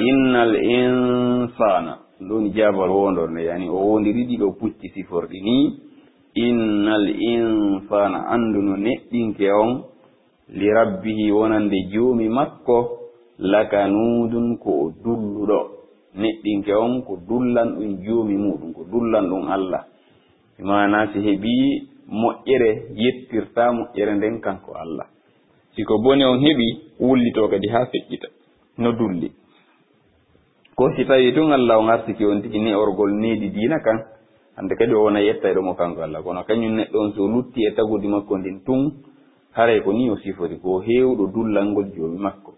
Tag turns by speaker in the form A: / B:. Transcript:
A: innal insana ndoni jabar wondorde yani o wondiri ɗiɗo pucci siforɗi ni innal insana anduno neɗɗinke on li rabbihi wonande joomi makko lakanudun ko o dulluɗo. Neɗɗinke on ko dullan ɗum joomi muɗum ko dullan ɗum allah. Mana si heɓi moƴƴere yettirta moƴƴere nden kanko allah. Siko bone on heɓi wullito kadi ha feƴƴita no dulli. Ko si tawi tun allah on artiki on tigi ni orgol needi diina kan. Hande kadi o wona yetta ɗomo kanko allah kono kañum neɗɗo on so lutti e tagudi makko ndin tun haray ko ni o sifori ko heewɗo dullal ngol joomi makko